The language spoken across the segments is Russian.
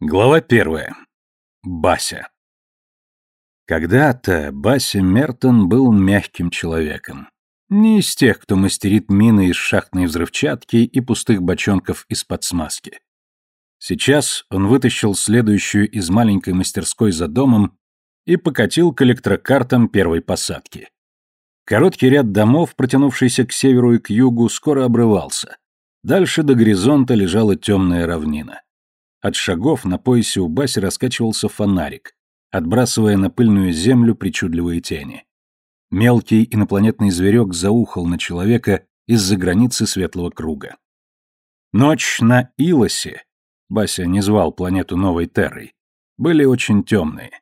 Глава первая. Бася. Когда-то Бася Мертон был мягким человеком. Не из тех, кто мастерит мины из шахтной взрывчатки и пустых бочонков из-под смазки. Сейчас он вытащил следующую из маленькой мастерской за домом и покатил к электрокартам первой посадки. Короткий ряд домов, протянувшийся к северу и к югу, скоро обрывался. Дальше до горизонта лежала темная равнина. От шагов на поясе у Баси раскачивался фонарик, отбрасывая на пыльную землю причудливые тени. Мелкий инопланетный зверек заухал на человека из-за границы светлого круга. Ночь на Илосе, Бася не звал планету Новой Террой, были очень темные.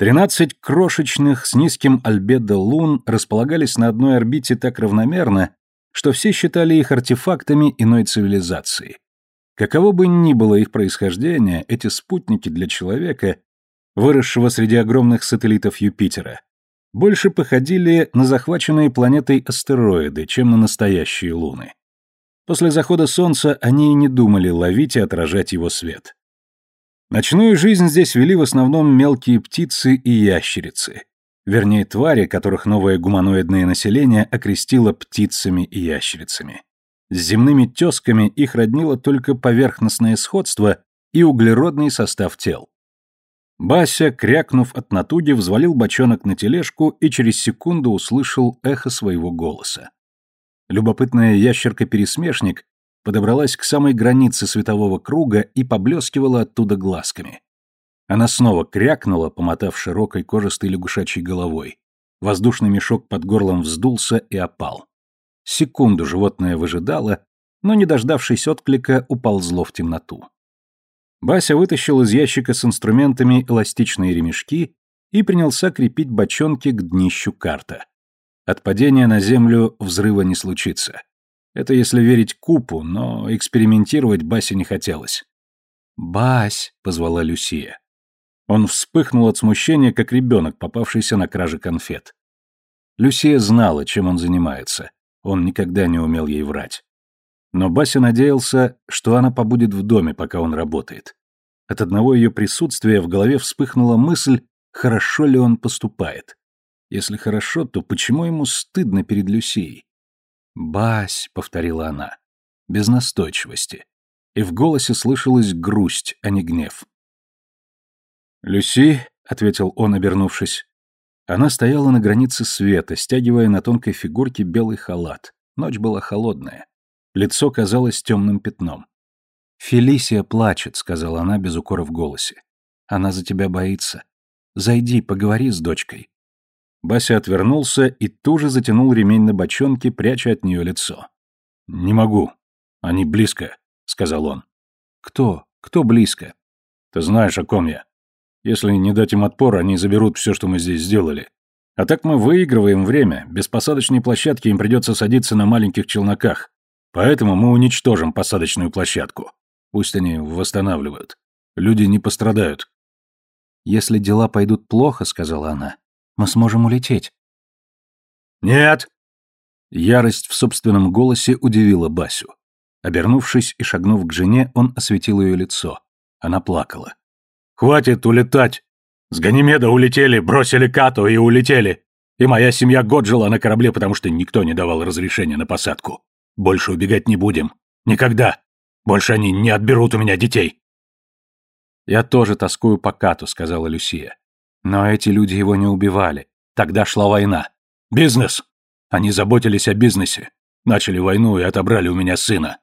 Тринадцать крошечных с низким альбедо лун располагались на одной орбите так равномерно, что все считали их артефактами иной цивилизации. Каково бы ни было их происхождение, эти спутники для человека, выросшего среди огромных сателлитов Юпитера, больше походили на захваченные планетой астероиды, чем на настоящие луны. После захода Солнца они и не думали ловить и отражать его свет. Ночную жизнь здесь вели в основном мелкие птицы и ящерицы, вернее твари, которых новое гуманоидное население окрестило птицами и ящерицами. С земными тесками их роднило только поверхностное сходство и углеродный состав тел. Бася, крякнув от натуги, взвалил бочонок на тележку и через секунду услышал эхо своего голоса. Любопытная ящерка-пересмешник подобралась к самой границе светового круга и поблескивала оттуда глазками. Она снова крякнула, помотав широкой кожистой лягушачьей головой. Воздушный мешок под горлом вздулся и опал. Секунду животное выжидало, но, не дождавшись отклика, уползло в темноту. Бася вытащил из ящика с инструментами эластичные ремешки и принялся крепить бочонки к днищу карта. От падения на землю взрыва не случится. Это если верить Купу, но экспериментировать Басе не хотелось. «Бась!» — позвала Люсия. Он вспыхнул от смущения, как ребенок, попавшийся на краже конфет. Люсия знала, чем он занимается. Он никогда не умел ей врать. Но Бася надеялся, что она побудет в доме, пока он работает. От одного ее присутствия в голове вспыхнула мысль, хорошо ли он поступает. Если хорошо, то почему ему стыдно перед Люсией? «Бась», — повторила она, без настойчивости. И в голосе слышалась грусть, а не гнев. «Люси», — ответил он, обернувшись, она стояла на границе света, стягивая на тонкой фигурке белый халат. Ночь была холодная. Лицо казалось темным пятном. «Фелисия плачет», — сказала она без укора в голосе. «Она за тебя боится. Зайди, поговори с дочкой». Бася отвернулся и туже затянул ремень на бочонке, пряча от нее лицо. «Не могу. Они близко», — сказал он. «Кто? Кто близко?» «Ты знаешь, о ком я. Если не дать им отпор, они заберут все, что мы здесь сделали. А так мы выигрываем время. Без посадочной площадки им придется садиться на маленьких челноках. Поэтому мы уничтожим посадочную площадку. Пусть они восстанавливают. Люди не пострадают. «Если дела пойдут плохо, — сказала она, — мы сможем улететь». «Нет!» Ярость в собственном голосе удивила Басю. Обернувшись и шагнув к жене, он осветил ее лицо. Она плакала. Хватит улетать. С Ганимеда улетели, бросили Като и улетели. И моя семья год жила на корабле, потому что никто не давал разрешения на посадку. Больше убегать не будем. Никогда. Больше они не отберут у меня детей. Я тоже тоскую по Кату, сказала Люсия. Но эти люди его не убивали. Тогда шла война. Бизнес. Они заботились о бизнесе. Начали войну и отобрали у меня сына.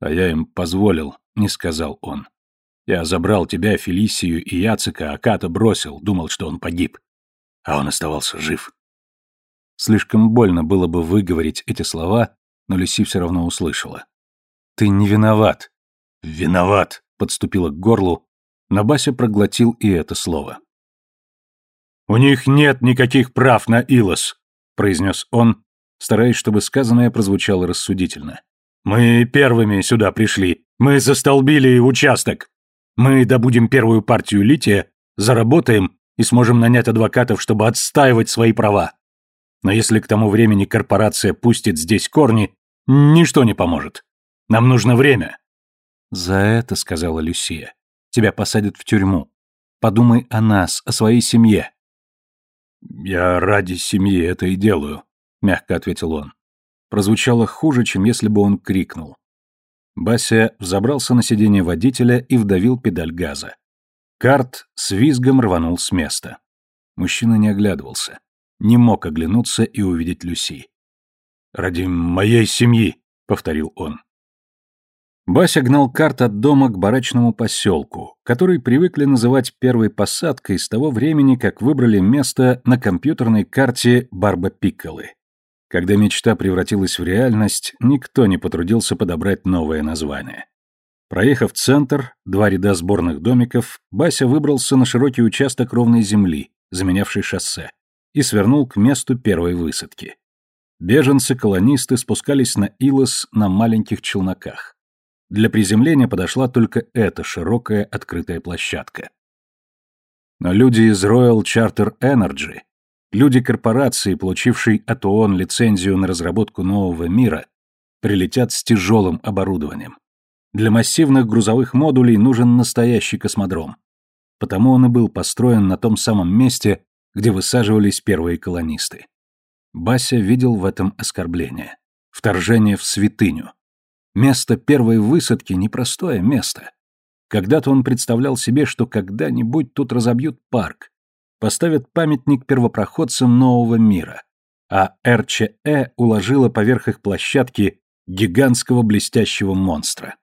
А я им позволил, не сказал он. Я забрал тебя, Фелисию и Яцика, а Ката бросил, думал, что он погиб. А он оставался жив. Слишком больно было бы выговорить эти слова, но Люси все равно услышала. «Ты не виноват». «Виноват», — подступила к горлу, но Бася проглотил и это слово. «У них нет никаких прав на Илос», — произнес он, стараясь, чтобы сказанное прозвучало рассудительно. «Мы первыми сюда пришли. Мы застолбили участок. Мы добудем первую партию лития, заработаем и сможем нанять адвокатов, чтобы отстаивать свои права. Но если к тому времени корпорация пустит здесь корни, ничто не поможет. Нам нужно время. За это, сказала Люсия, тебя посадят в тюрьму. Подумай о нас, о своей семье». «Я ради семьи это и делаю», — мягко ответил он. Прозвучало хуже, чем если бы он крикнул. Бася взобрался на сиденье водителя и вдавил педаль газа. Карт с визгом рванул с места. Мужчина не оглядывался. Не мог оглянуться и увидеть Люси. «Ради моей семьи», — повторил он. Бася гнал карт от дома к барачному поселку, который привыкли называть первой посадкой с того времени, как выбрали место на компьютерной карте Барба Пикколы. Когда мечта превратилась в реальность, никто не потрудился подобрать новое название. Проехав центр, два ряда сборных домиков, Бася выбрался на широкий участок ровной земли, заменявший шоссе, и свернул к месту первой высадки. Беженцы-колонисты спускались на Илос на маленьких челноках. Для приземления подошла только эта широкая открытая площадка. Но люди из Royal Charter Energy, люди корпорации, получившей от ООН лицензию на разработку нового мира, прилетят с тяжелым оборудованием. Для массивных грузовых модулей нужен настоящий космодром. Потому он и был построен на том самом месте, где высаживались первые колонисты. Бася видел в этом оскорбление. Вторжение в святыню. Место первой высадки – непростое место. Когда-то он представлял себе, что когда-нибудь тут разобьют парк, поставят памятник первопроходцам нового мира, а РЧЭ уложила поверх их площадки гигантского блестящего монстра.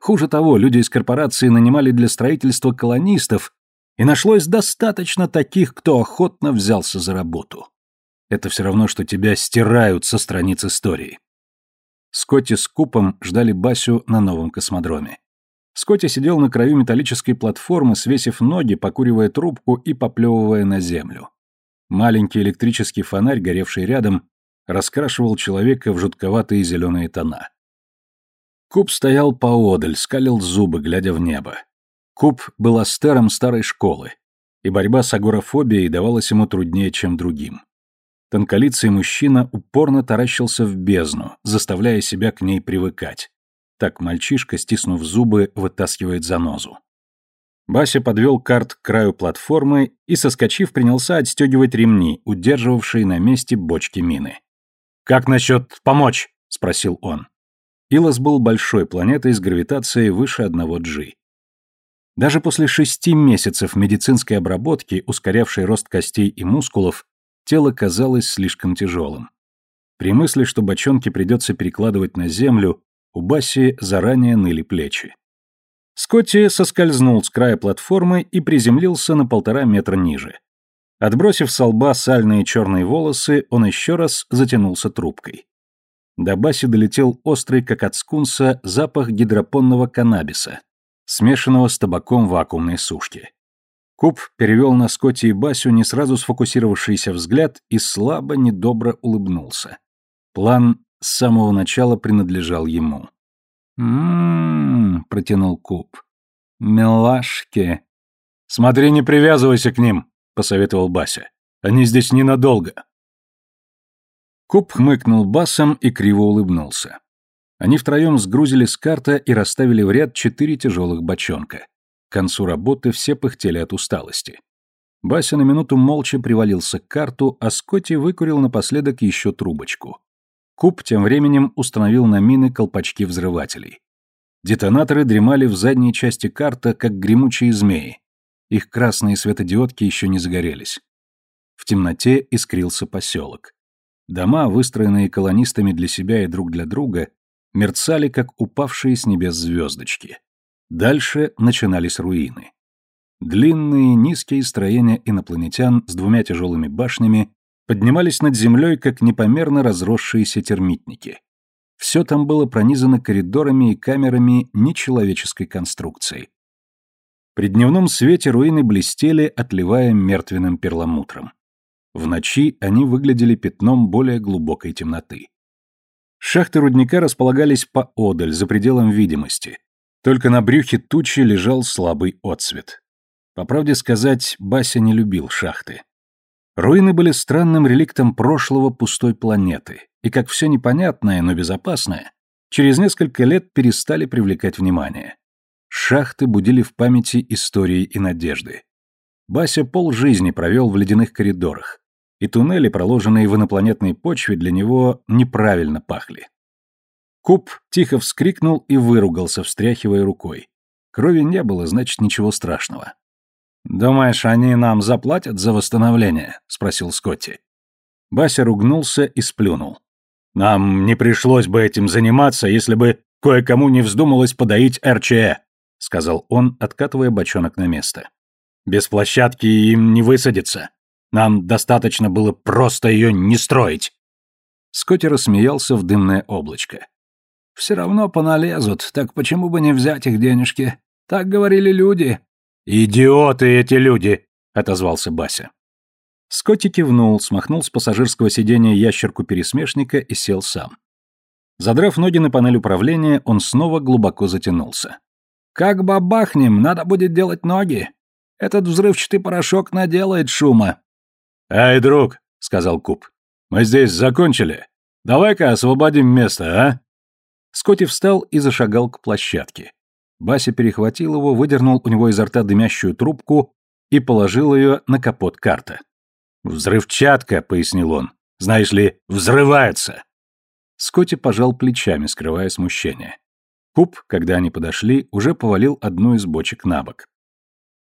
Хуже того, люди из корпорации нанимали для строительства колонистов, и нашлось достаточно таких, кто охотно взялся за работу. Это все равно, что тебя стирают со страниц истории. Скотти с Купом ждали Басю на новом космодроме. Скотти сидел на краю металлической платформы, свесив ноги, покуривая трубку и поплевывая на землю. Маленький электрический фонарь, горевший рядом, раскрашивал человека в жутковатые зеленые тона. Куб стоял поодаль, скалил зубы, глядя в небо. Куб был астером старой школы, и борьба с агорафобией давалась ему труднее, чем другим. Тонколицый мужчина упорно таращился в бездну, заставляя себя к ней привыкать. Так мальчишка, стиснув зубы, вытаскивает занозу. Бася подвел карт к краю платформы и, соскочив, принялся отстегивать ремни, удерживавшие на месте бочки мины. «Как насчет помочь?» — спросил он. Илос был большой планетой с гравитацией выше одного G. Даже после шести месяцев медицинской обработки, ускорявшей рост костей и мускулов, тело казалось слишком тяжелым. При мысли, что бочонки придется перекладывать на землю, у Баси заранее ныли плечи. Скотти соскользнул с края платформы и приземлился на полтора метра ниже. Отбросив с лба сальные черные волосы, он еще раз затянулся трубкой. До Баси долетел острый, как от скунса, запах гидропонного каннабиса, смешанного с табаком вакуумной сушки. Куб перевел на Скотти и Басю не сразу сфокусировавшийся взгляд и слабо, недобро улыбнулся. План с самого начала принадлежал ему. «М-м-м», протянул Куб. «Милашки». «Смотри, не привязывайся к ним», — посоветовал Бася. «Они здесь ненадолго». Куб хмыкнул басом и криво улыбнулся. Они втроем сгрузили с карта и расставили в ряд четыре тяжелых бочонка. К концу работы все пыхтели от усталости. Бася на минуту молча привалился к карту, а Скотти выкурил напоследок еще трубочку. Куб тем временем установил на мины колпачки взрывателей. Детонаторы дремали в задней части карта, как гремучие змеи. Их красные светодиодки еще не загорелись. В темноте искрился поселок. Дома, выстроенные колонистами для себя и друг для друга, мерцали, как упавшие с небес звездочки. Дальше начинались руины. Длинные низкие строения инопланетян с двумя тяжелыми башнями поднимались над землей, как непомерно разросшиеся термитники. Все там было пронизано коридорами и камерами нечеловеческой конструкции. При дневном свете руины блестели, отливая мертвенным перламутром. В ночи они выглядели пятном более глубокой темноты. Шахты рудника располагались поодаль, за пределом видимости, только на брюхе тучи лежал слабый отсвет. По правде сказать, Бася не любил шахты. Руины были странным реликтом прошлого пустой планеты, и как все непонятное, но безопасное, через несколько лет перестали привлекать внимание. Шахты будили в памяти истории и надежды. Бася полжизни провел в ледяных коридорах, и туннели, проложенные в инопланетной почве, для него неправильно пахли. Куб тихо вскрикнул и выругался, встряхивая рукой. Крови не было, значит, ничего страшного. «Думаешь, они нам заплатят за восстановление?» — спросил Скотти. Бася ругнулся и сплюнул. «Нам не пришлось бы этим заниматься, если бы кое-кому не вздумалось подоить РЧЭ», — сказал он, откатывая бочонок на место. «Без площадки им не высадиться. Нам достаточно было просто ее не строить». Скотти рассмеялся в дымное облачко. «Все равно поналезут, так почему бы не взять их денежки? Так говорили люди». «Идиоты эти люди!» — отозвался Бася. Скотти кивнул, смахнул с пассажирского сиденья ящерку-пересмешника и сел сам. Задрав ноги на панель управления, он снова глубоко затянулся. «Как бабахнем, надо будет делать ноги. Этот взрывчатый порошок наделает шума». «Эй, друг», — сказал Куб, — «мы здесь закончили. Давай-ка освободим место, а?» Скотти встал и зашагал к площадке. Бася перехватил его, выдернул у него изо рта дымящую трубку и положил ее на капот карта. «Взрывчатка», — пояснил он. «Знаешь ли, взрывается». Скотти пожал плечами, скрывая смущение. Куб, когда они подошли, уже повалил одну из бочек на бок.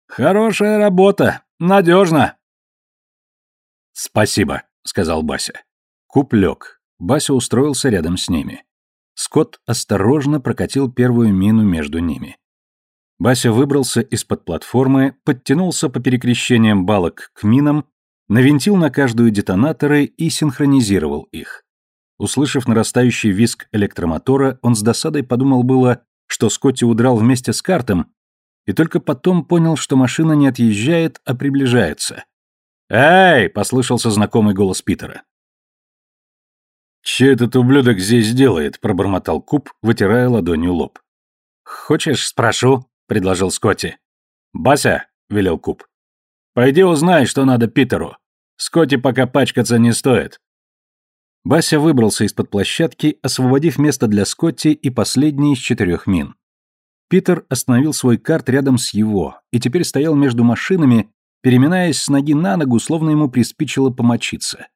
«Хорошая работа! Надежно!» «Спасибо», — сказал Бася. Куб лег. Бася устроился рядом с ними. Скотт осторожно прокатил первую мину между ними. Бася выбрался из-под платформы, подтянулся по перекрещениям балок к минам навинтил на каждую детонаторы и синхронизировал их. Услышав нарастающий визг электромотора, он с досадой подумал было, что Скотти удрал вместе с картом, и только потом понял, что машина не отъезжает, а приближается. «Эй!» — послышался знакомый голос Питера. «Че этот ублюдок здесь делает?» — пробормотал Куб, вытирая ладонью лоб. «Хочешь, спрошу?» — предложил Скотти. «Бася!» — велел Куб. «Пойди узнай, что надо Питеру. Скотти пока пачкаться не стоит. Бася выбрался из-под площадки, освободив место для Скотти и последний из четырех мин. Питер остановил свой карт рядом с его и теперь стоял между машинами, переминаясь с ноги на ногу, словно ему приспичило помочиться.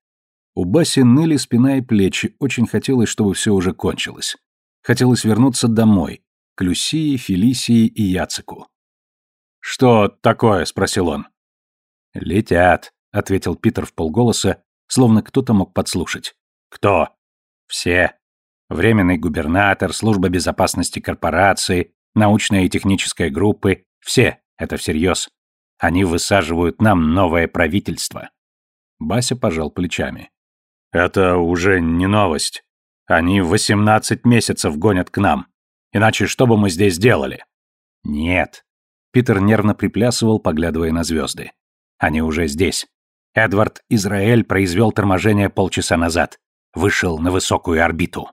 У Баси ныли спина и плечи, очень хотелось, чтобы все уже кончилось. Хотелось вернуться домой, к Люсии, Фелисии и Яцику. «Что такое?» — спросил он. «Летят», ответил Питер в полголоса, словно кто-то мог подслушать. Кто? Все. Временный губернатор, служба безопасности корпорации, научная и техническая группы, все, это всерьез. Они высаживают нам новое правительство. Бася пожал плечами. Это уже не новость. Они восемнадцать месяцев гонят к нам. Иначе что бы мы здесь делали? Нет. Питер нервно приплясывал, поглядывая на звезды. Они уже здесь. Эдвард Израиль произвел торможение полчаса назад. Вышел на высокую орбиту.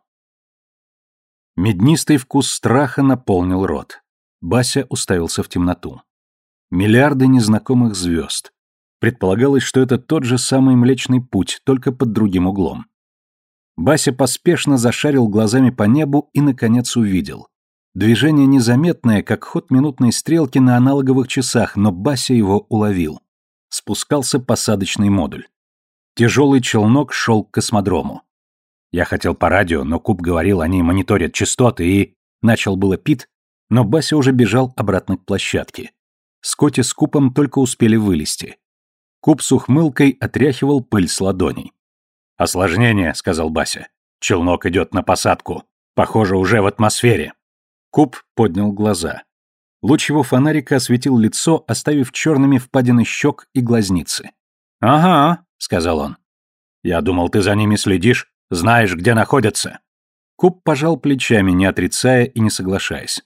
Меднистый вкус страха наполнил рот. Бася уставился в темноту. Миллиарды незнакомых звезд. Предполагалось, что это тот же самый Млечный Путь, только под другим углом. Бася поспешно зашарил глазами по небу и, наконец, увидел. Движение незаметное, как ход минутной стрелки на аналоговых часах, но Бася его уловил спускался посадочный модуль. Тяжелый челнок шел к космодрому. Я хотел по радио, но Куб говорил, они мониторят частоты и... Начал было Пит, но Бася уже бежал обратно к площадке. Скотти с Купом только успели вылезти. Куб с ухмылкой отряхивал пыль с ладоней. «Осложнение», — сказал Бася. «Челнок идет на посадку. Похоже, уже в атмосфере». Куб поднял глаза. Луч его фонарика осветил лицо, оставив черными впадины щек и глазницы. «Ага», — сказал он. «Я думал, ты за ними следишь, знаешь, где находятся». Куб пожал плечами, не отрицая и не соглашаясь.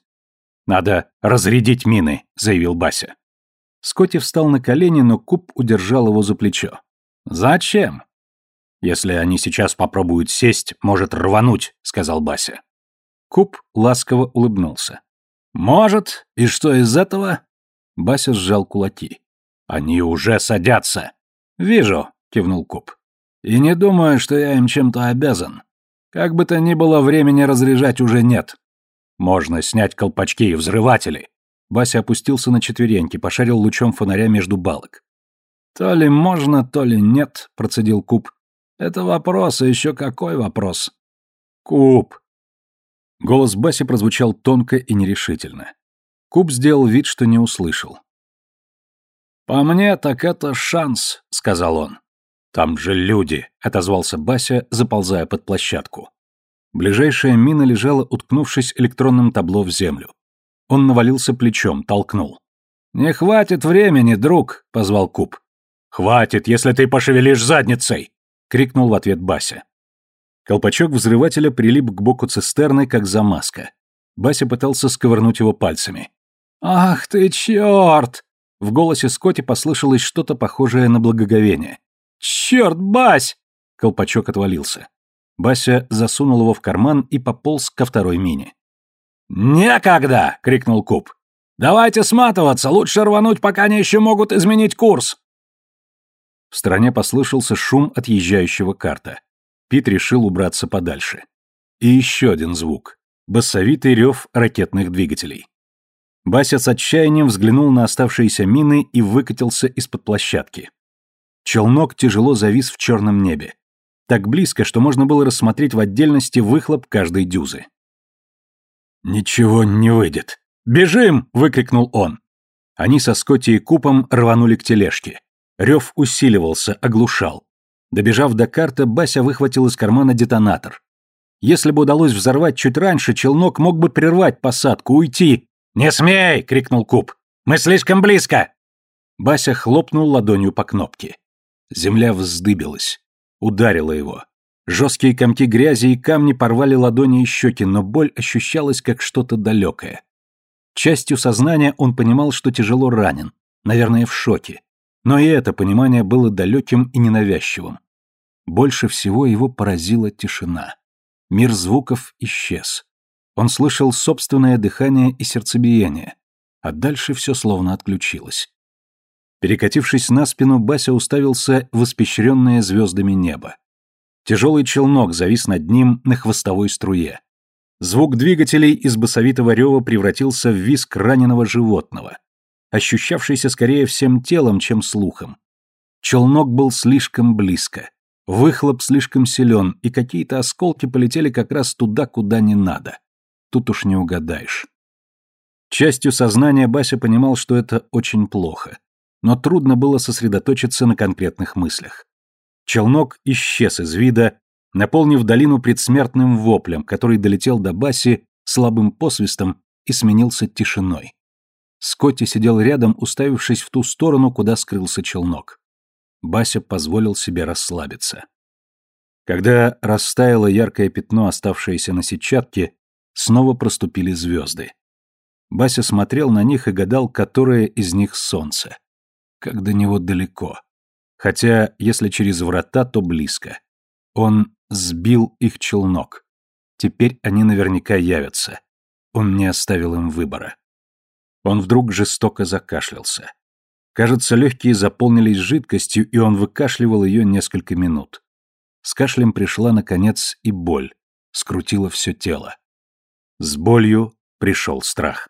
«Надо разрядить мины», — заявил Бася. Скотти встал на колени, но Куб удержал его за плечо. «Зачем?» «Если они сейчас попробуют сесть, может рвануть», — сказал Бася. Куб ласково улыбнулся. «Может. И что из этого?» Бася сжал кулаки. «Они уже садятся». «Вижу», — кивнул Куб. «И не думаю, что я им чем-то обязан. Как бы то ни было, времени разряжать уже нет». Можно снять колпачки и взрыватели. Бася опустился на четвереньки, пошарил лучом фонаря между балок. То ли можно, то ли нет, процедил Куб. Это вопрос, а еще какой вопрос? Куб. Голос Баси прозвучал тонко и нерешительно. Куб сделал вид, что не услышал. «По мне, так это шанс», — сказал он. «Там же люди», — отозвался Бася, заползая под площадку. Ближайшая мина лежала, уткнувшись электронным табло в землю. Он навалился плечом, толкнул. «Не хватит времени, друг», — позвал Куб. «Хватит, если ты пошевелишь задницей!» — крикнул в ответ Бася. Колпачок взрывателя прилип к боку цистерны, как замазка. Бася пытался сковырнуть его пальцами. «Ах ты черт!» В голосе Скотти послышалось что-то похожее на благоговение. «Черт, Бась!» Колпачок отвалился. Бася засунул его в карман и пополз ко второй мине. «Некогда!» — крикнул Куб. «Давайте сматываться, лучше рвануть, пока они еще могут изменить курс!» В стороне послышался шум отъезжающего карта. Пит решил убраться подальше. И еще один звук. Басовитый рев ракетных двигателей. Бася с отчаянием взглянул на оставшиеся мины и выкатился из-под площадки. Челнок тяжело завис в черном небе. Так близко, что можно было рассмотреть в отдельности выхлоп каждой дюзы. «Ничего не выйдет. Бежим!» — выкрикнул он. Они со Скотти и Купом рванули к тележке. Рев усиливался, оглушал. Добежав до карты, Бася выхватил из кармана детонатор. Если бы удалось взорвать чуть раньше, челнок мог бы прервать посадку, уйти, «Не смей!» — крикнул Куб. «Мы слишком близко!» Бася хлопнул ладонью по кнопке. Земля вздыбилась. Ударила его. Жесткие комки грязи и камни порвали ладони и щеки, но боль ощущалась как что-то далекое. Частью сознания он понимал, что тяжело ранен, наверное, в шоке. Но и это понимание было далеким и ненавязчивым. Больше всего его поразила тишина. Мир звуков исчез. Он слышал собственное дыхание и сердцебиение, а дальше все словно отключилось. Перекатившись на спину, Бася уставился в испещренное звездами небо. Тяжелый челнок завис над ним на хвостовой струе. Звук двигателей из басовитого рева превратился в визг раненого животного, ощущавшийся скорее всем телом, чем слухом. Челнок был слишком близко. Выхлоп слишком силен, и какие-то осколки полетели как раз туда, куда не надо тут уж не угадаешь. Частью сознания Бася понимал, что это очень плохо, но трудно было сосредоточиться на конкретных мыслях. Челнок исчез из вида, наполнив долину предсмертным воплем, который долетел до Баси слабым посвистом и сменился тишиной. Скотти сидел рядом, уставившись в ту сторону, куда скрылся челнок. Бася позволил себе расслабиться. Когда растаяло яркое пятно, оставшееся на сетчатке, снова проступили звезды. Бася смотрел на них и гадал, которое из них солнце. Как до него далеко. Хотя, если через врата, то близко. Он сбил их челнок. Теперь они наверняка явятся. Он не оставил им выбора. Он вдруг жестоко закашлялся. Кажется, легкие заполнились жидкостью, и он выкашливал ее несколько минут. С кашлем пришла, наконец, и боль, скрутила все тело. С болью пришел страх.